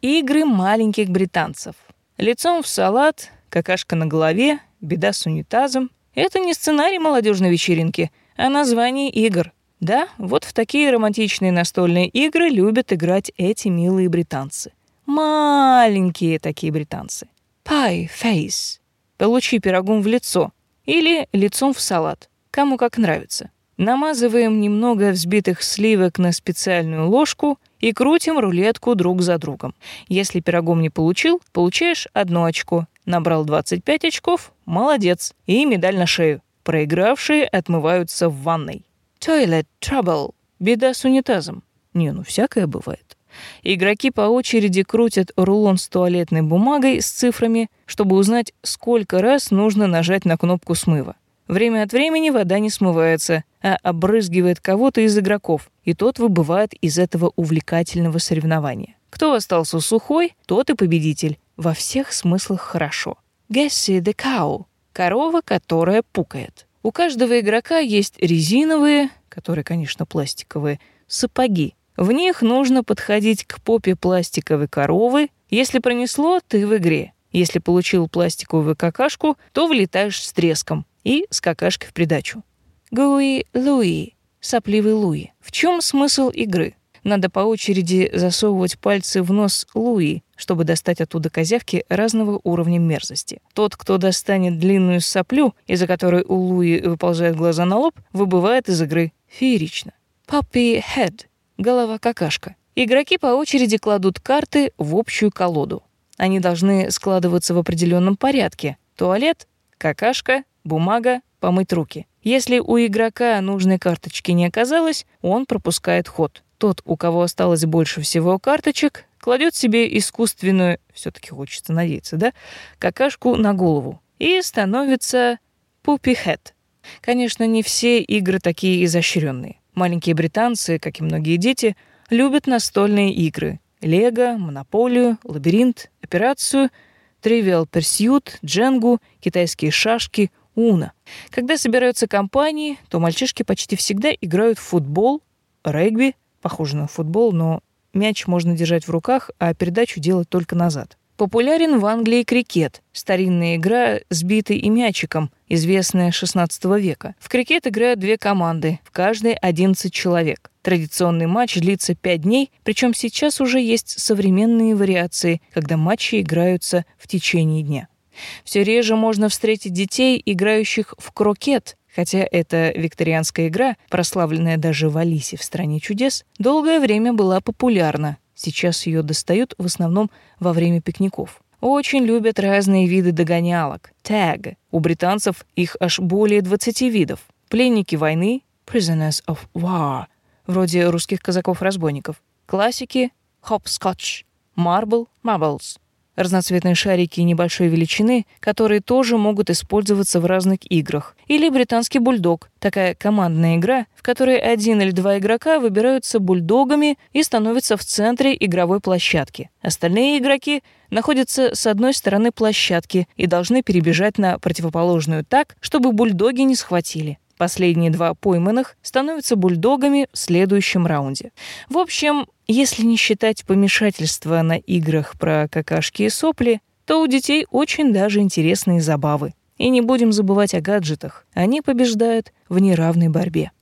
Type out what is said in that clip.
Игры маленьких британцев. Лицом в салат, какашка на голове, беда с унитазом. Это не сценарий молодежной вечеринки, а название игр. Да, вот в такие романтичные настольные игры любят играть эти милые британцы. Маленькие такие британцы. Pie face. Получи пирогом в лицо. Или лицом в салат. Кому как нравится. Намазываем немного взбитых сливок на специальную ложку и крутим рулетку друг за другом. Если пирогом не получил, получаешь одно очко. Набрал 25 очков — молодец. И медаль на шею. Проигравшие отмываются в ванной. Toilet trouble. Беда с унитазом. Не, ну всякое бывает. Игроки по очереди крутят рулон с туалетной бумагой с цифрами, чтобы узнать, сколько раз нужно нажать на кнопку смыва. Время от времени вода не смывается, а обрызгивает кого-то из игроков, и тот выбывает из этого увлекательного соревнования. Кто остался сухой, тот и победитель. Во всех смыслах хорошо. Гесси the cow — корова, которая пукает. У каждого игрока есть резиновые, которые, конечно, пластиковые, сапоги, в них нужно подходить к попе пластиковой коровы. Если пронесло, ты в игре. Если получил пластиковую какашку, то влетаешь с треском и с какашкой в придачу. Гуи Луи, сопливый Луи. В чем смысл игры? Надо по очереди засовывать пальцы в нос Луи, чтобы достать оттуда козявки разного уровня мерзости. Тот, кто достанет длинную соплю, из-за которой у Луи выползают глаза на лоб, выбывает из игры. Феерично. Puppy Head голова-какашка. Игроки по очереди кладут карты в общую колоду. Они должны складываться в определенном порядке. Туалет, какашка, бумага, помыть руки. Если у игрока нужной карточки не оказалось, он пропускает ход. Тот, у кого осталось больше всего карточек, кладет себе искусственную, все таки хочется надеяться, да, какашку на голову и становится пупи-хэт. Конечно, не все игры такие изощренные. Маленькие британцы, как и многие дети, любят настольные игры. Лего, Монополию, Лабиринт, Операцию, Тривиал Pursuit, Дженгу, китайские шашки, Уна. Когда собираются компании, то мальчишки почти всегда играют в футбол, регби, похоже на футбол, но мяч можно держать в руках, а передачу делать только назад. Популярен в Англии крикет, старинная игра с битой и мячиком, известная XVI века. В крикет играют две команды, в каждой 11 человек. Традиционный матч длится 5 дней, причем сейчас уже есть современные вариации, когда матчи играются в течение дня. Все реже можно встретить детей, играющих в крокет, хотя эта викторианская игра, прославленная даже в Алисе в «Стране чудес», долгое время была популярна. Сейчас ее достают в основном во время пикников. Очень любят разные виды догонялок. Tag. У британцев их аж более 20 видов. Пленники войны, prisoners of war, вроде русских казаков-разбойников. Классики, hopscotch, marble, marbles разноцветные шарики небольшой величины, которые тоже могут использоваться в разных играх. Или британский бульдог, такая командная игра, в которой один или два игрока выбираются бульдогами и становятся в центре игровой площадки. Остальные игроки находятся с одной стороны площадки и должны перебежать на противоположную так, чтобы бульдоги не схватили. Последние два пойманных становятся бульдогами в следующем раунде. В общем, если не считать помешательства на играх про какашки и сопли, то у детей очень даже интересные забавы. И не будем забывать о гаджетах. Они побеждают в неравной борьбе.